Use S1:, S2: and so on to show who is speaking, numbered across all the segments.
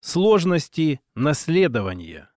S1: сложности наследования.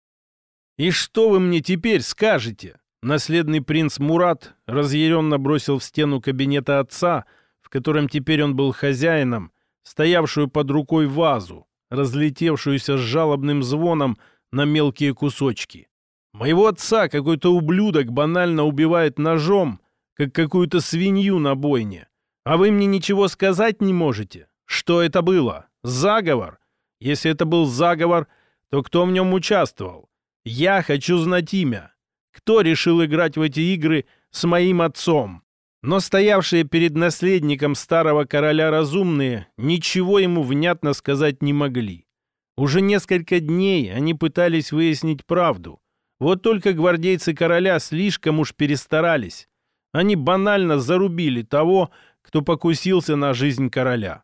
S1: «И что вы мне теперь скажете?» Наследный принц Мурат разъяренно бросил в стену кабинета отца, в котором теперь он был хозяином, стоявшую под рукой вазу, разлетевшуюся с жалобным звоном на мелкие кусочки. Моего отца какой-то ублюдок банально убивает ножом, как какую-то свинью на бойне. А вы мне ничего сказать не можете? Что это было? Заговор? Если это был заговор, то кто в нем участвовал? Я хочу знать имя. Кто решил играть в эти игры с моим отцом? Но стоявшие перед наследником старого короля разумные ничего ему внятно сказать не могли. Уже несколько дней они пытались выяснить правду. Вот только гвардейцы короля слишком уж перестарались. Они банально зарубили того, кто покусился на жизнь короля.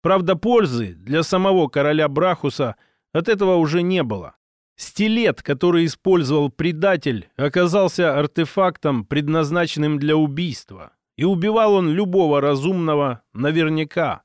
S1: Правда, пользы для самого короля Брахуса от этого уже не было. Стилет, который использовал предатель, оказался артефактом, предназначенным для убийства. И убивал он любого разумного наверняка.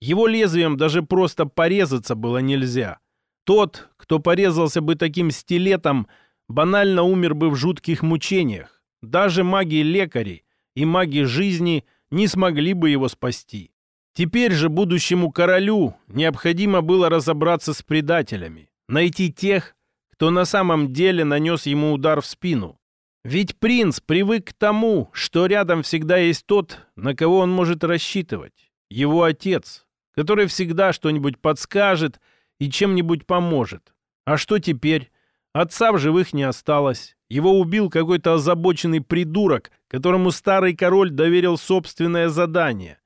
S1: Его лезвием даже просто порезаться было нельзя. Тот, кто порезался бы таким стилетом, банально умер бы в жутких мучениях. Даже маги-лекари и маги жизни не смогли бы его спасти. Теперь же будущему королю необходимо было разобраться с предателями, найти тех, кто на самом деле нанес ему удар в спину. Ведь принц привык к тому, что рядом всегда есть тот, на кого он может рассчитывать. Его отец, который всегда что-нибудь подскажет и чем-нибудь поможет. А что теперь? Отца в живых не осталось. Его убил какой-то озабоченный придурок, которому старый король доверил собственное задание.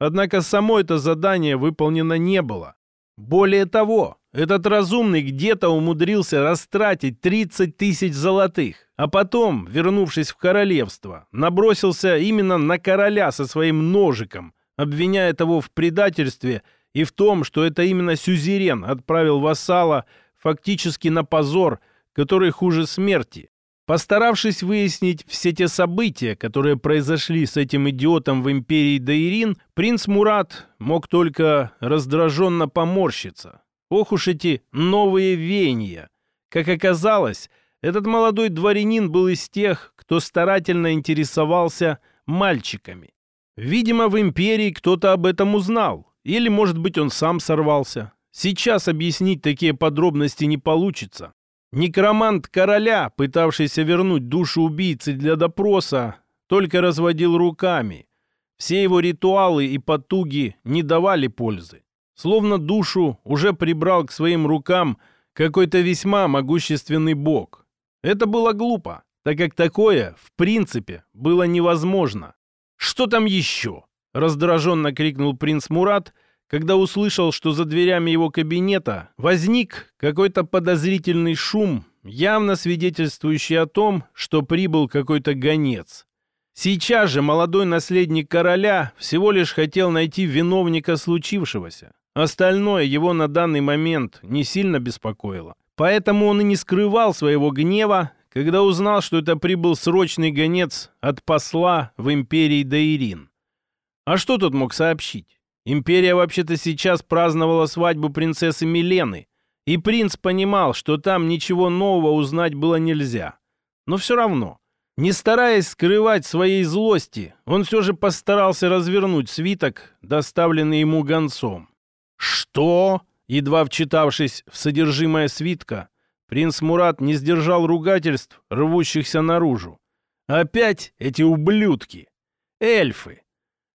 S1: Однако само это задание выполнено не было. Более того, этот разумный где-то умудрился растратить 30 тысяч золотых, а потом, вернувшись в королевство, набросился именно на короля со своим ножиком, обвиняя того в предательстве и в том, что это именно сюзерен отправил вассала фактически на позор, который хуже смерти. Постаравшись выяснить все те события, которые произошли с этим идиотом в империи Даирин, принц Мурат мог только раздраженно поморщиться. Ох уж эти новые веяния! Как оказалось, этот молодой дворянин был из тех, кто старательно интересовался мальчиками. Видимо, в империи кто-то об этом узнал. Или, может быть, он сам сорвался. Сейчас объяснить такие подробности не получится. Некромант короля, пытавшийся вернуть душу убийцы для допроса, только разводил руками. Все его ритуалы и потуги не давали пользы. Словно душу уже прибрал к своим рукам какой-то весьма могущественный бог. Это было глупо, так как такое, в принципе, было невозможно. «Что там еще?» — раздраженно крикнул принц Мурат, когда услышал, что за дверями его кабинета возник какой-то подозрительный шум, явно свидетельствующий о том, что прибыл какой-то гонец. Сейчас же молодой наследник короля всего лишь хотел найти виновника случившегося. Остальное его на данный момент не сильно беспокоило. Поэтому он и не скрывал своего гнева, когда узнал, что это прибыл срочный гонец от посла в империи Даирин. А что тут мог сообщить? Империя вообще-то сейчас праздновала свадьбу принцессы Милены, и принц понимал, что там ничего нового узнать было нельзя. Но все равно, не стараясь скрывать своей злости, он все же постарался развернуть свиток, доставленный ему гонцом. «Что?» Едва вчитавшись в содержимое свитка, принц Мурат не сдержал ругательств, рвущихся наружу. «Опять эти ублюдки! Эльфы!»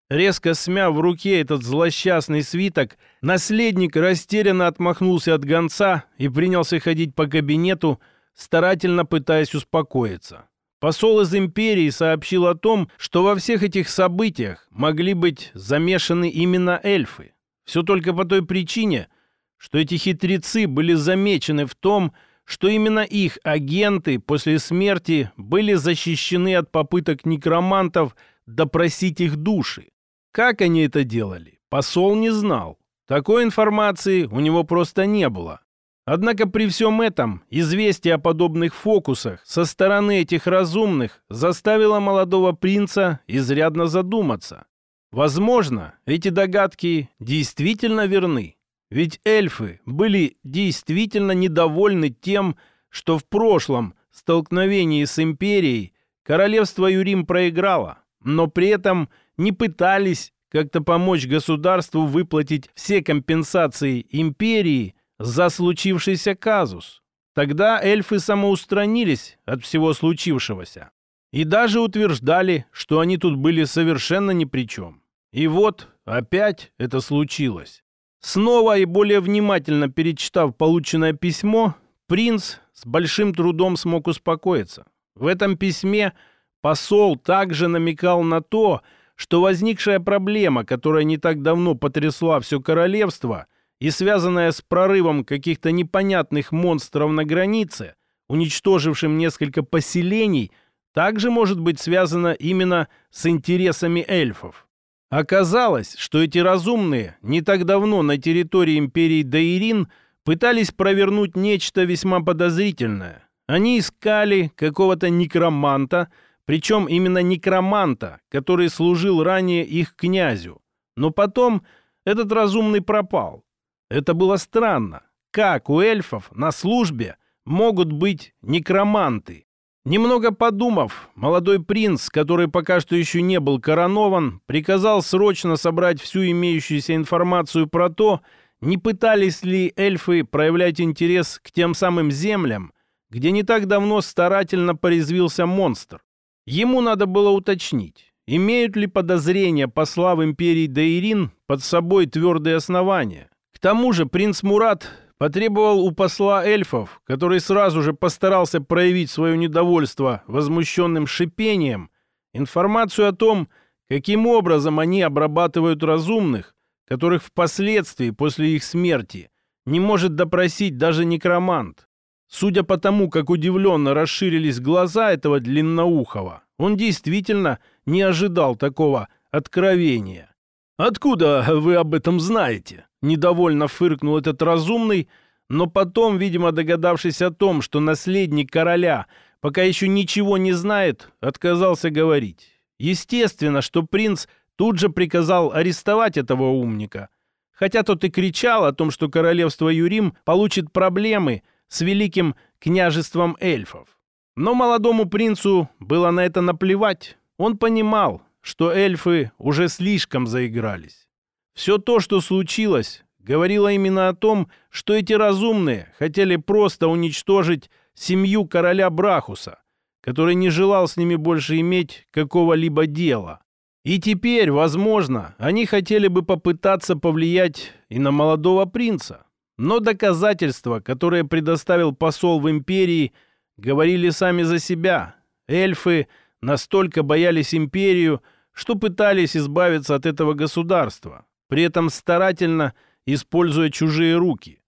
S1: Резко смяв в руке этот злосчастный свиток, наследник растерянно отмахнулся от гонца и принялся ходить по кабинету, старательно пытаясь успокоиться. Посол из империи сообщил о том, что во всех этих событиях могли быть замешаны именно эльфы. Все только по той причине, что эти хитрецы были замечены в том, что именно их агенты после смерти были защищены от попыток некромантов допросить их души. Как они это делали, посол не знал. Такой информации у него просто не было. Однако при всем этом известие о подобных фокусах со стороны этих разумных заставило молодого принца изрядно задуматься. Возможно, эти догадки действительно верны. Ведь эльфы были действительно недовольны тем, что в прошлом столкновении с империей королевство Юрим проиграло, но при этом не пытались как-то помочь государству выплатить все компенсации империи за случившийся казус. Тогда эльфы самоустранились от всего случившегося и даже утверждали, что они тут были совершенно ни при чем. И вот опять это случилось. Снова и более внимательно перечитав полученное письмо, принц с большим трудом смог успокоиться. В этом письме посол также намекал на то, что возникшая проблема, которая не так давно потрясла все королевство и связанная с прорывом каких-то непонятных монстров на границе, уничтожившим несколько поселений, также может быть связана именно с интересами эльфов. Оказалось, что эти разумные не так давно на территории империи Даирин пытались провернуть нечто весьма подозрительное. Они искали какого-то некроманта, причем именно некроманта, который служил ранее их князю. Но потом этот разумный пропал. Это было странно. Как у эльфов на службе могут быть некроманты? Немного подумав, молодой принц, который пока что еще не был коронован, приказал срочно собрать всю имеющуюся информацию про то, не пытались ли эльфы проявлять интерес к тем самым землям, где не так давно старательно порезвился монстр. Ему надо было уточнить, имеют ли подозрения посла в империи Дейрин под собой твердые основания. К тому же принц Мурат потребовал у посла эльфов, который сразу же постарался проявить свое недовольство возмущенным шипением, информацию о том, каким образом они обрабатывают разумных, которых впоследствии после их смерти не может допросить даже некромант. Судя по тому, как удивленно расширились глаза этого длинноухого, он действительно не ожидал такого откровения. «Откуда вы об этом знаете?» Недовольно фыркнул этот разумный, но потом, видимо, догадавшись о том, что наследник короля пока еще ничего не знает, отказался говорить. Естественно, что принц тут же приказал арестовать этого умника. Хотя тот и кричал о том, что королевство Юрим получит проблемы – с великим княжеством эльфов. Но молодому принцу было на это наплевать. Он понимал, что эльфы уже слишком заигрались. Все то, что случилось, говорило именно о том, что эти разумные хотели просто уничтожить семью короля Брахуса, который не желал с ними больше иметь какого-либо дела. И теперь, возможно, они хотели бы попытаться повлиять и на молодого принца. Но доказательства, которые предоставил посол в империи, говорили сами за себя. Эльфы настолько боялись империю, что пытались избавиться от этого государства, при этом старательно используя чужие руки.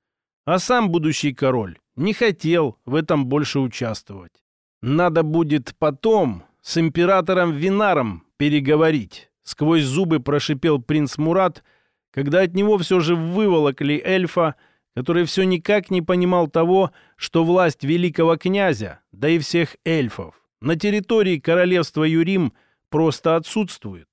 S1: А сам будущий король не хотел в этом больше участвовать. Надо будет потом с императором Винаром переговорить. Сквозь зубы прошипел принц Мурат, когда от него все же выволокли эльфа, который все никак не понимал того, что власть великого князя, да и всех эльфов, на территории королевства Юрим просто отсутствует.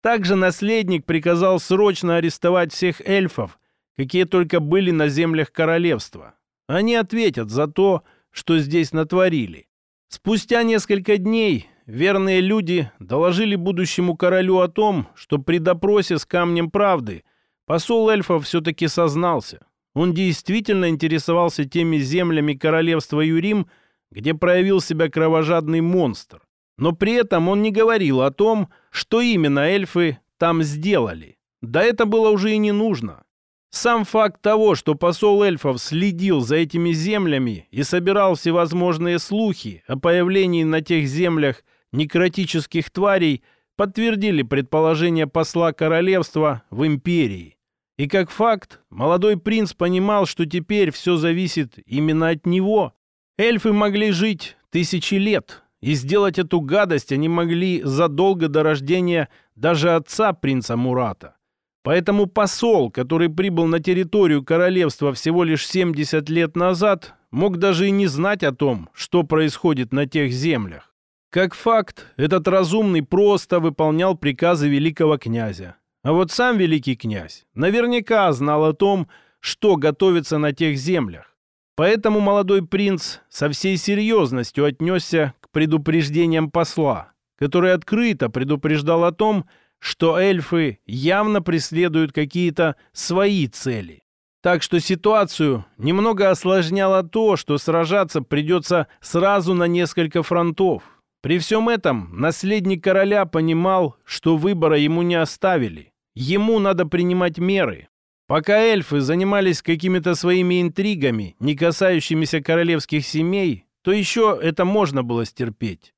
S1: Также наследник приказал срочно арестовать всех эльфов, какие только были на землях королевства. Они ответят за то, что здесь натворили. Спустя несколько дней верные люди доложили будущему королю о том, что при допросе с камнем правды посол эльфов все-таки сознался. Он действительно интересовался теми землями королевства Юрим, где проявил себя кровожадный монстр. Но при этом он не говорил о том, что именно эльфы там сделали. Да это было уже и не нужно. Сам факт того, что посол эльфов следил за этими землями и собирал всевозможные слухи о появлении на тех землях некротических тварей, подтвердили предположение посла королевства в империи. И как факт, молодой принц понимал, что теперь все зависит именно от него. Эльфы могли жить тысячи лет, и сделать эту гадость они могли задолго до рождения даже отца принца Мурата. Поэтому посол, который прибыл на территорию королевства всего лишь 70 лет назад, мог даже и не знать о том, что происходит на тех землях. Как факт, этот разумный просто выполнял приказы великого князя. А вот сам великий князь наверняка знал о том, что готовится на тех землях. Поэтому молодой принц со всей серьезностью отнесся к предупреждениям посла, который открыто предупреждал о том, что эльфы явно преследуют какие-то свои цели. Так что ситуацию немного осложняло то, что сражаться придется сразу на несколько фронтов. При всем этом наследник короля понимал, что выбора ему не оставили. Ему надо принимать меры. Пока эльфы занимались какими-то своими интригами, не касающимися королевских семей, то еще это можно было стерпеть.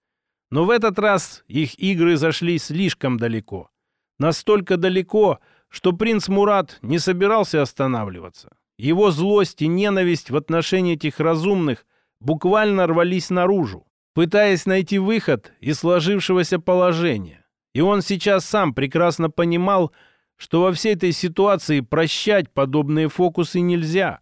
S1: Но в этот раз их игры зашли слишком далеко. Настолько далеко, что принц Мурат не собирался останавливаться. Его злость и ненависть в отношении этих разумных буквально рвались наружу, пытаясь найти выход из сложившегося положения. И он сейчас сам прекрасно понимал, что во всей этой ситуации прощать подобные фокусы нельзя.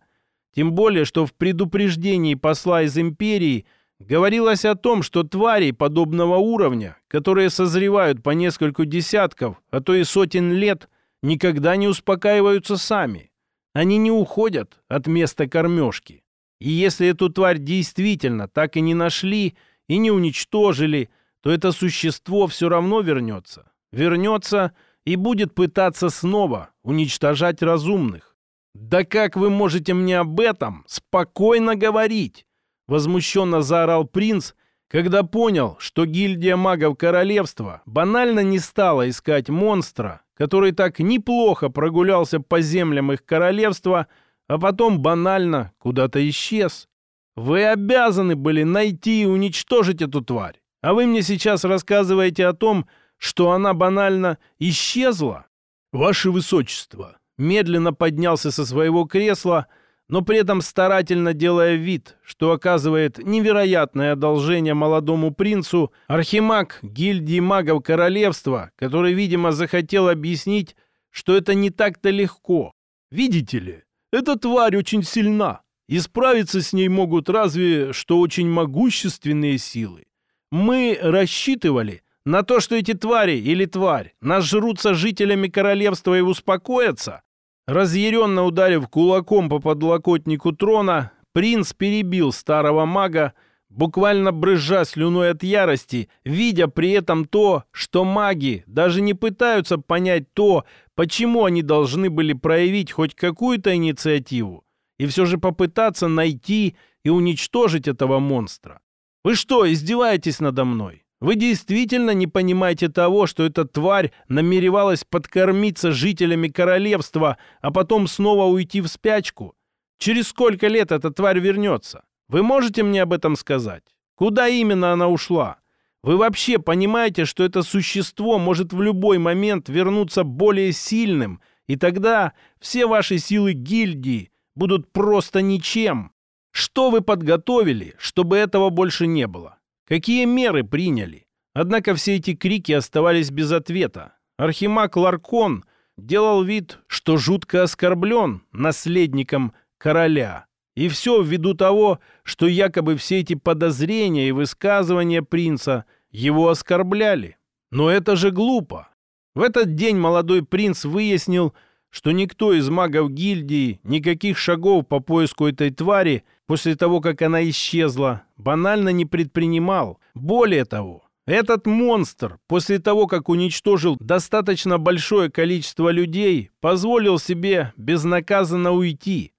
S1: Тем более, что в предупреждении посла из империи говорилось о том, что твари подобного уровня, которые созревают по нескольку десятков, а то и сотен лет – никогда не успокаиваются сами. Они не уходят от места кормежки. И если эту тварь действительно так и не нашли и не уничтожили, то это существо все равно вернется. Вернется и будет пытаться снова уничтожать разумных. «Да как вы можете мне об этом спокойно говорить?» Возмущенно заорал принц, когда понял, что гильдия магов королевства банально не стала искать монстра, который так неплохо прогулялся по землям их королевства, а потом банально куда-то исчез. Вы обязаны были найти и уничтожить эту тварь. А вы мне сейчас рассказываете о том, что она банально исчезла? Ваше Высочество медленно поднялся со своего кресла, но при этом старательно делая вид, что оказывает невероятное одолжение молодому принцу, архимаг гильдии магов королевства, который, видимо, захотел объяснить, что это не так-то легко. Видите ли, эта тварь очень сильна, и справиться с ней могут разве что очень могущественные силы. Мы рассчитывали на то, что эти твари или тварь нажрутся жителями королевства и успокоятся, Разъяренно ударив кулаком по подлокотнику трона, принц перебил старого мага, буквально брызжа слюной от ярости, видя при этом то, что маги даже не пытаются понять то, почему они должны были проявить хоть какую-то инициативу, и все же попытаться найти и уничтожить этого монстра. «Вы что, издеваетесь надо мной? Вы действительно не понимаете того, что эта тварь намеревалась подкормиться жителями королевства, а потом снова уйти в спячку? Через сколько лет эта тварь вернется? Вы можете мне об этом сказать? Куда именно она ушла? Вы вообще понимаете, что это существо может в любой момент вернуться более сильным, и тогда все ваши силы гильдии будут просто ничем? Что вы подготовили, чтобы этого больше не было? Какие меры приняли? Однако все эти крики оставались без ответа. Архимаг Ларкон делал вид, что жутко оскорблен наследником короля. И все ввиду того, что якобы все эти подозрения и высказывания принца его оскорбляли. Но это же глупо. В этот день молодой принц выяснил, что никто из магов гильдии никаких шагов по поиску этой твари после того, как она исчезла, банально не предпринимал. Более того, этот монстр, после того, как уничтожил достаточно большое количество людей, позволил себе безнаказанно уйти.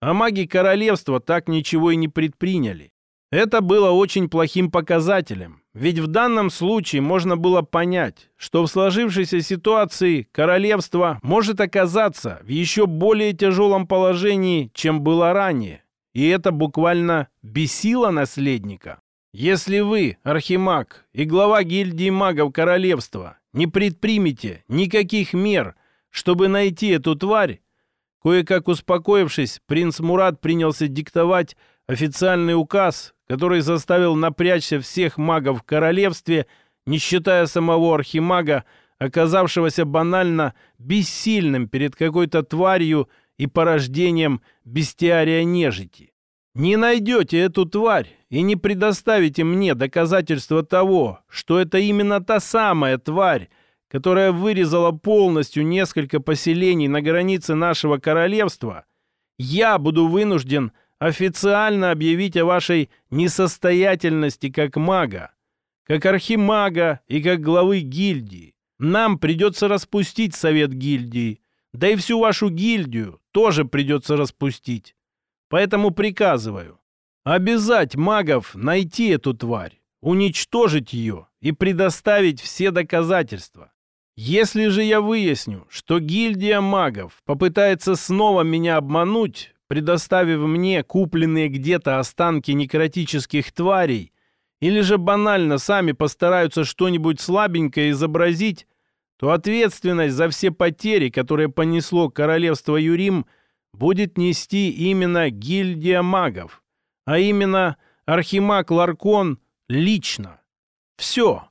S1: А маги королевства так ничего и не предприняли. Это было очень плохим показателем, ведь в данном случае можно было понять, что в сложившейся ситуации королевство может оказаться в еще более тяжелом положении, чем было ранее. И это буквально бесило наследника. Если вы, архимаг и глава гильдии магов королевства, не предпримете никаких мер, чтобы найти эту тварь, кое-как успокоившись, принц Мурат принялся диктовать официальный указ, который заставил напрячься всех магов в королевстве, не считая самого архимага, оказавшегося банально бессильным перед какой-то тварью и порождением бестиария нежити. Не найдете эту тварь и не предоставите мне доказательства того, что это именно та самая тварь, которая вырезала полностью несколько поселений на границе нашего королевства, я буду вынужден официально объявить о вашей несостоятельности как мага, как архимага и как главы гильдии. Нам придется распустить совет гильдии, да и всю вашу гильдию тоже придется распустить. Поэтому приказываю обязать магов найти эту тварь, уничтожить ее и предоставить все доказательства. Если же я выясню, что гильдия магов попытается снова меня обмануть, предоставив мне купленные где-то останки некротических тварей, или же банально сами постараются что-нибудь слабенькое изобразить, то ответственность за все потери, которые понесло королевство Юрим, будет нести именно гильдия магов, а именно архимаг Ларкон лично. Все.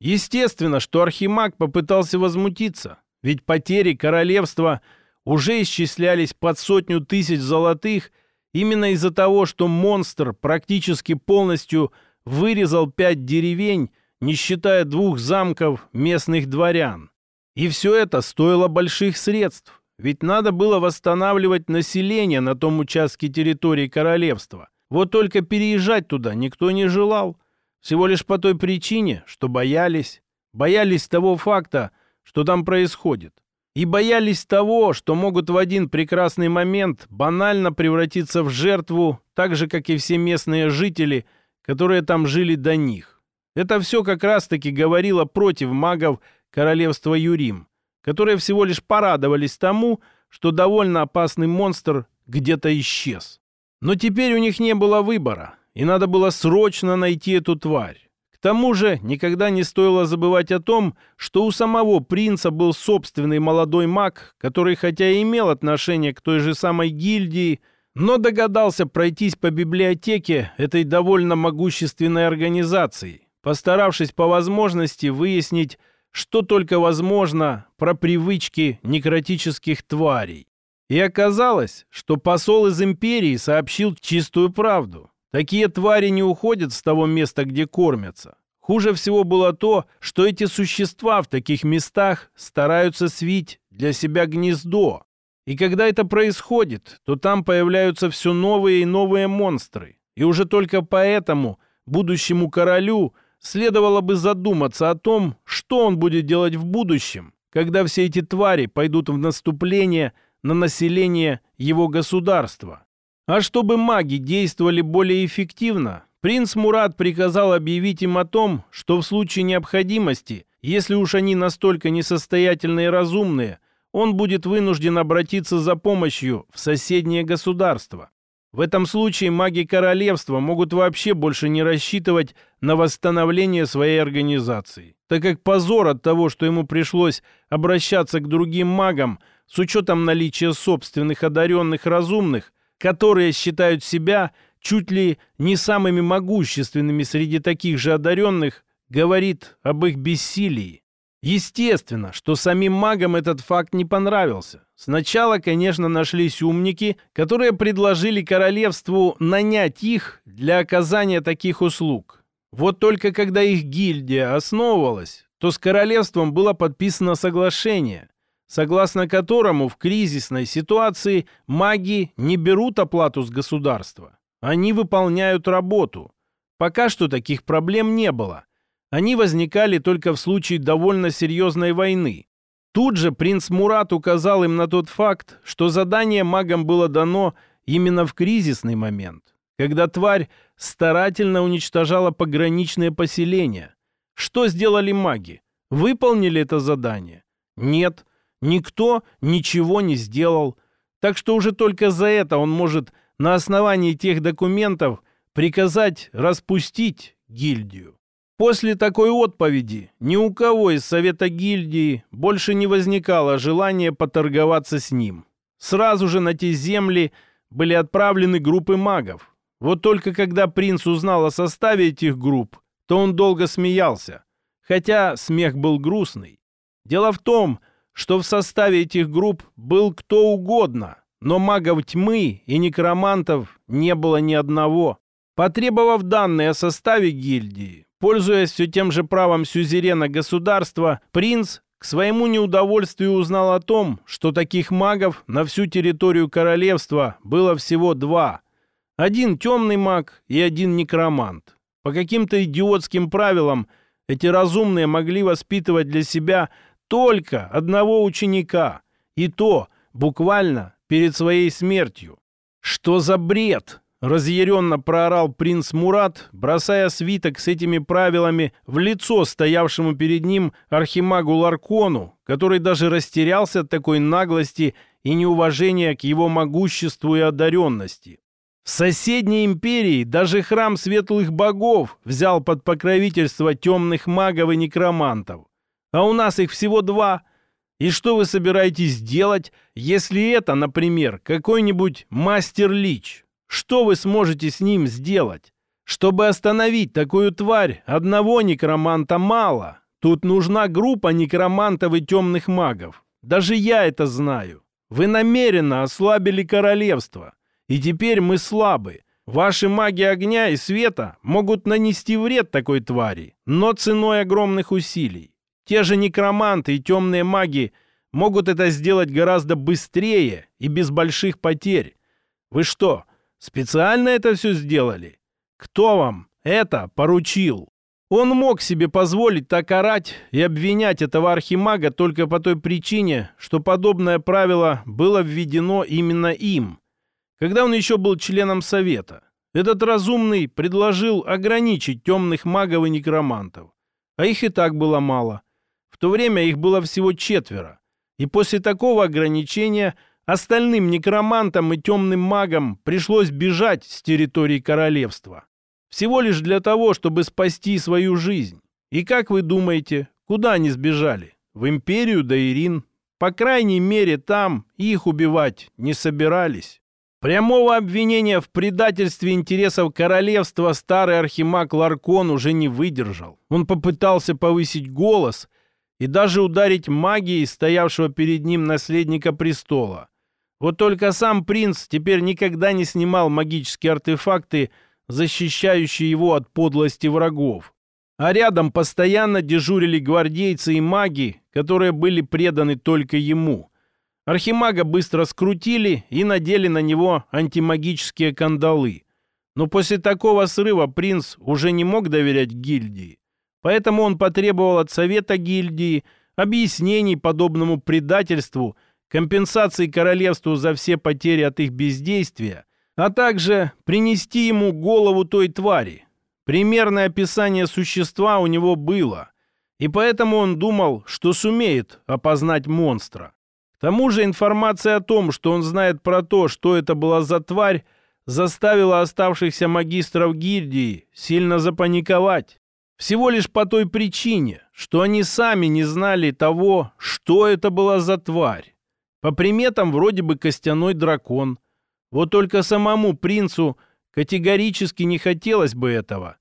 S1: Естественно, что архимаг попытался возмутиться, ведь потери королевства – уже исчислялись под сотню тысяч золотых именно из-за того, что монстр практически полностью вырезал пять деревень, не считая двух замков местных дворян. И все это стоило больших средств, ведь надо было восстанавливать население на том участке территории королевства. Вот только переезжать туда никто не желал, всего лишь по той причине, что боялись. Боялись того факта, что там происходит и боялись того, что могут в один прекрасный момент банально превратиться в жертву, так же, как и все местные жители, которые там жили до них. Это все как раз-таки говорило против магов королевства Юрим, которые всего лишь порадовались тому, что довольно опасный монстр где-то исчез. Но теперь у них не было выбора, и надо было срочно найти эту тварь. Тому же никогда не стоило забывать о том, что у самого принца был собственный молодой маг, который хотя и имел отношение к той же самой гильдии, но догадался пройтись по библиотеке этой довольно могущественной организации, постаравшись по возможности выяснить, что только возможно про привычки некротических тварей. И оказалось, что посол из империи сообщил чистую правду. Такие твари не уходят с того места, где кормятся. Хуже всего было то, что эти существа в таких местах стараются свить для себя гнездо. И когда это происходит, то там появляются все новые и новые монстры. И уже только поэтому будущему королю следовало бы задуматься о том, что он будет делать в будущем, когда все эти твари пойдут в наступление на население его государства. А чтобы маги действовали более эффективно, принц Мурат приказал объявить им о том, что в случае необходимости, если уж они настолько несостоятельные и разумные, он будет вынужден обратиться за помощью в соседнее государство. В этом случае маги королевства могут вообще больше не рассчитывать на восстановление своей организации, так как позор от того, что ему пришлось обращаться к другим магам с учетом наличия собственных одаренных разумных, которые считают себя чуть ли не самыми могущественными среди таких же одаренных, говорит об их бессилии. Естественно, что самим магам этот факт не понравился. Сначала, конечно, нашлись умники, которые предложили королевству нанять их для оказания таких услуг. Вот только когда их гильдия основывалась, то с королевством было подписано соглашение, согласно которому в кризисной ситуации маги не берут оплату с государства. Они выполняют работу. Пока что таких проблем не было. Они возникали только в случае довольно серьезной войны. Тут же принц Мурат указал им на тот факт, что задание магам было дано именно в кризисный момент, когда тварь старательно уничтожала пограничные поселения. Что сделали маги? Выполнили это задание? Нет. Никто ничего не сделал. Так что уже только за это он может на основании тех документов приказать распустить гильдию. После такой отповеди ни у кого из совета гильдии больше не возникало желания поторговаться с ним. Сразу же на те земли были отправлены группы магов. Вот только когда принц узнал о составе этих групп, то он долго смеялся, хотя смех был грустный. Дело в том, что в составе этих групп был кто угодно, но магов тьмы и некромантов не было ни одного. Потребовав данные о составе гильдии, пользуясь все тем же правом сюзерена государства, принц, к своему неудовольствию узнал о том, что таких магов на всю территорию королевства было всего два. Один темный маг и один некромант. По каким-то идиотским правилам эти разумные могли воспитывать для себя только одного ученика, и то буквально перед своей смертью. Что за бред? Разъяренно проорал принц Мурат, бросая свиток с этими правилами в лицо стоявшему перед ним архимагу Ларкону, который даже растерялся от такой наглости и неуважения к его могуществу и одаренности. В соседней империи даже храм светлых богов взял под покровительство темных магов и некромантов. А у нас их всего два. И что вы собираетесь делать, если это, например, какой-нибудь мастер-лич? Что вы сможете с ним сделать? Чтобы остановить такую тварь, одного некроманта мало. Тут нужна группа некромантов и темных магов. Даже я это знаю. Вы намеренно ослабили королевство. И теперь мы слабы. Ваши маги огня и света могут нанести вред такой твари, но ценой огромных усилий. Те же некроманты и темные маги могут это сделать гораздо быстрее и без больших потерь. Вы что, Специально это все сделали? Кто вам это поручил? Он мог себе позволить так орать и обвинять этого архимага только по той причине, что подобное правило было введено именно им. Когда он еще был членом Совета, этот разумный предложил ограничить темных магов и некромантов. А их и так было мало. В то время их было всего четверо. И после такого ограничения – Остальным некромантам и темным магам пришлось бежать с территории королевства. Всего лишь для того, чтобы спасти свою жизнь. И как вы думаете, куда они сбежали? В империю Даирин? По крайней мере, там их убивать не собирались. Прямого обвинения в предательстве интересов королевства старый архимаг Ларкон уже не выдержал. Он попытался повысить голос и даже ударить магией стоявшего перед ним наследника престола. Вот только сам принц теперь никогда не снимал магические артефакты, защищающие его от подлости врагов. А рядом постоянно дежурили гвардейцы и маги, которые были преданы только ему. Архимага быстро скрутили и надели на него антимагические кандалы. Но после такого срыва принц уже не мог доверять гильдии. Поэтому он потребовал от совета гильдии объяснений подобному предательству – компенсации королевству за все потери от их бездействия, а также принести ему голову той твари. Примерное описание существа у него было, и поэтому он думал, что сумеет опознать монстра. К тому же информация о том, что он знает про то, что это была за тварь, заставила оставшихся магистров гильдии сильно запаниковать. Всего лишь по той причине, что они сами не знали того, что это была за тварь. По приметам вроде бы костяной дракон. Вот только самому принцу категорически не хотелось бы этого.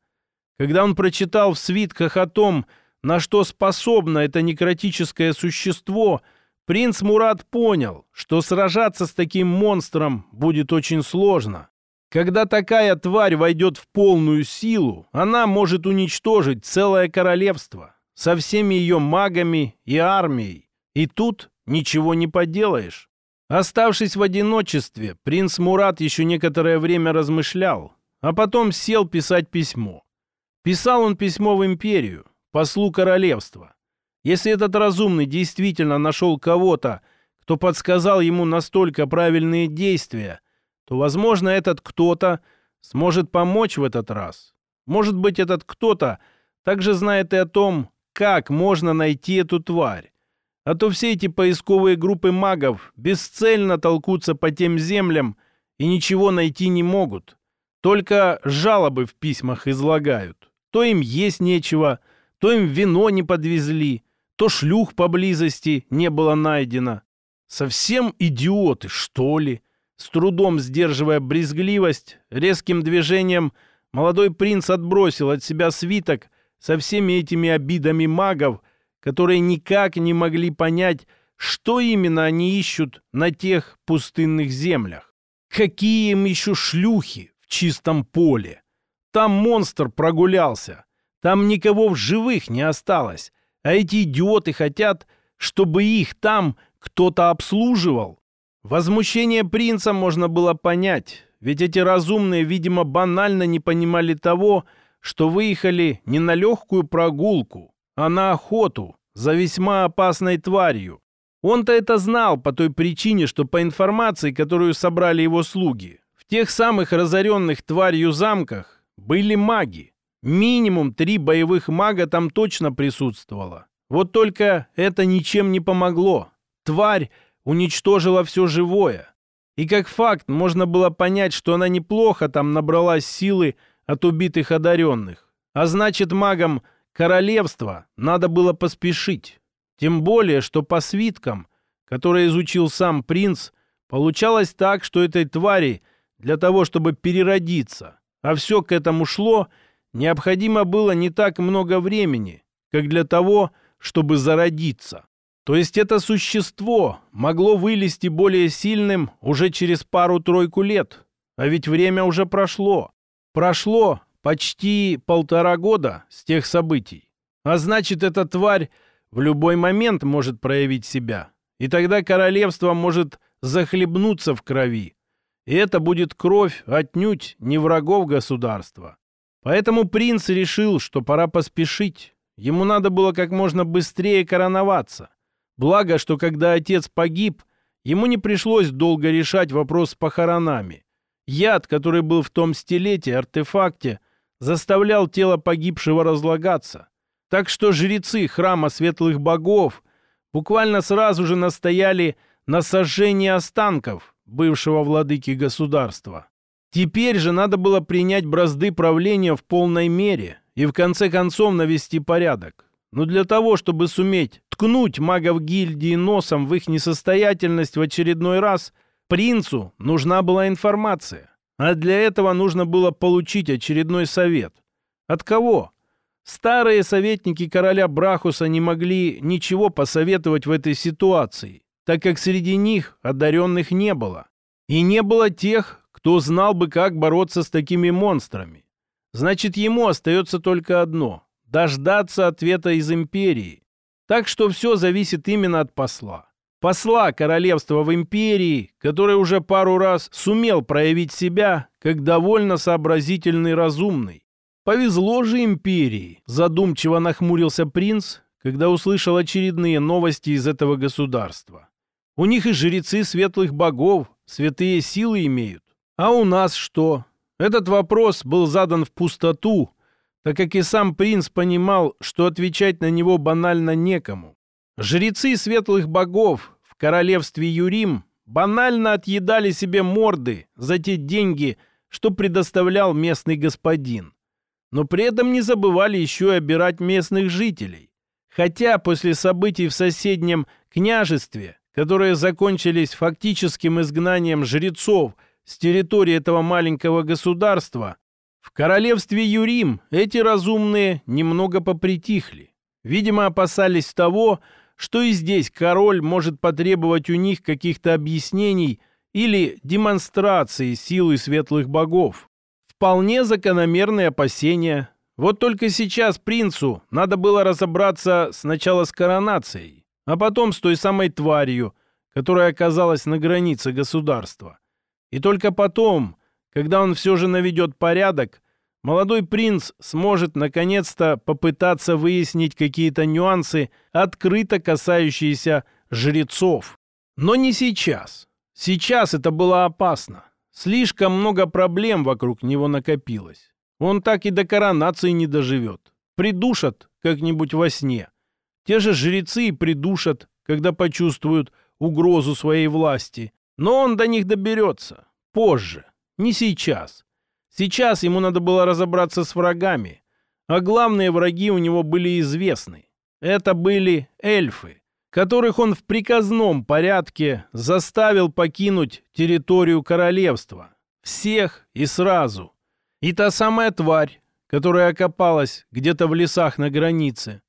S1: Когда он прочитал в свитках о том, на что способно это некротическое существо, принц Мурат понял, что сражаться с таким монстром будет очень сложно. Когда такая тварь войдет в полную силу, она может уничтожить целое королевство со всеми ее магами и армией. И тут ничего не поделаешь. Оставшись в одиночестве, принц Мурат еще некоторое время размышлял, а потом сел писать письмо. Писал он письмо в империю, послу королевства. Если этот разумный действительно нашел кого-то, кто подсказал ему настолько правильные действия, то, возможно, этот кто-то сможет помочь в этот раз. Может быть, этот кто-то также знает и о том, как можно найти эту тварь. А то все эти поисковые группы магов бесцельно толкутся по тем землям и ничего найти не могут. Только жалобы в письмах излагают. То им есть нечего, то им вино не подвезли, то шлюх поблизости не было найдено. Совсем идиоты, что ли? С трудом сдерживая брезгливость, резким движением молодой принц отбросил от себя свиток со всеми этими обидами магов которые никак не могли понять, что именно они ищут на тех пустынных землях. Какие им еще шлюхи в чистом поле? Там монстр прогулялся. Там никого в живых не осталось. А эти идиоты хотят, чтобы их там кто-то обслуживал. Возмущение принца можно было понять, ведь эти разумные, видимо, банально не понимали того, что выехали не на легкую прогулку, а на охоту за весьма опасной тварью. Он-то это знал по той причине, что по информации, которую собрали его слуги, в тех самых разоренных тварью замках были маги. Минимум три боевых мага там точно присутствовало. Вот только это ничем не помогло. Тварь уничтожила все живое. И как факт можно было понять, что она неплохо там набралась силы от убитых одаренных. А значит, магам королевства надо было поспешить. Тем более, что по свиткам, которые изучил сам принц, получалось так, что этой твари для того, чтобы переродиться, а все к этому шло, необходимо было не так много времени, как для того, чтобы зародиться. То есть это существо могло вылезти более сильным уже через пару-тройку лет. А ведь время уже прошло. Прошло почти полтора года с тех событий. А значит, эта тварь в любой момент может проявить себя. И тогда королевство может захлебнуться в крови. И это будет кровь отнюдь не врагов государства. Поэтому принц решил, что пора поспешить. Ему надо было как можно быстрее короноваться. Благо, что когда отец погиб, ему не пришлось долго решать вопрос с похоронами. Яд, который был в том стилете, артефакте, заставлял тело погибшего разлагаться. Так что жрецы храма светлых богов буквально сразу же настояли на сожжении останков бывшего владыки государства. Теперь же надо было принять бразды правления в полной мере и в конце концов навести порядок. Но для того, чтобы суметь ткнуть магов гильдии носом в их несостоятельность в очередной раз, принцу нужна была информация. А для этого нужно было получить очередной совет. От кого? Старые советники короля Брахуса не могли ничего посоветовать в этой ситуации, так как среди них одаренных не было. И не было тех, кто знал бы, как бороться с такими монстрами. Значит, ему остается только одно – дождаться ответа из империи. Так что все зависит именно от посла. Посла королевства в империи, который уже пару раз сумел проявить себя как довольно сообразительный разумный. Повезло же империи, задумчиво нахмурился принц, когда услышал очередные новости из этого государства. У них и жрецы светлых богов, святые силы имеют. А у нас что? Этот вопрос был задан в пустоту, так как и сам принц понимал, что отвечать на него банально некому. Жрецы светлых богов в королевстве Юрим банально отъедали себе морды за те деньги, что предоставлял местный господин но при этом не забывали еще и обирать местных жителей. Хотя после событий в соседнем княжестве, которые закончились фактическим изгнанием жрецов с территории этого маленького государства, в королевстве Юрим эти разумные немного попритихли. Видимо, опасались того, что и здесь король может потребовать у них каких-то объяснений или демонстрации силы светлых богов. Вполне закономерные опасения. Вот только сейчас принцу надо было разобраться сначала с коронацией, а потом с той самой тварью, которая оказалась на границе государства. И только потом, когда он все же наведет порядок, молодой принц сможет наконец-то попытаться выяснить какие-то нюансы, открыто касающиеся жрецов. Но не сейчас. Сейчас это было опасно. Слишком много проблем вокруг него накопилось. Он так и до коронации не доживет. Придушат как-нибудь во сне. Те же жрецы и придушат, когда почувствуют угрозу своей власти. Но он до них доберется. Позже. Не сейчас. Сейчас ему надо было разобраться с врагами. А главные враги у него были известны. Это были эльфы которых он в приказном порядке заставил покинуть территорию королевства. Всех и сразу. И та самая тварь, которая окопалась где-то в лесах на границе.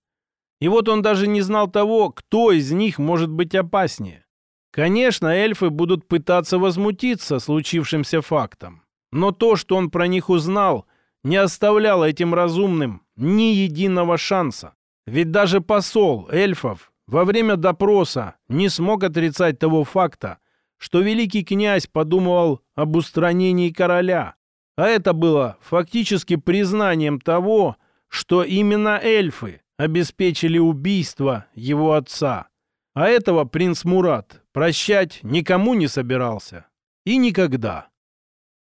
S1: И вот он даже не знал того, кто из них может быть опаснее. Конечно, эльфы будут пытаться возмутиться случившимся фактом. Но то, что он про них узнал, не оставляло этим разумным ни единого шанса. Ведь даже посол эльфов во время допроса не смог отрицать того факта, что великий князь подумывал об устранении короля, а это было фактически признанием того, что именно эльфы обеспечили убийство его отца. А этого принц Мурат прощать никому не собирался. И никогда.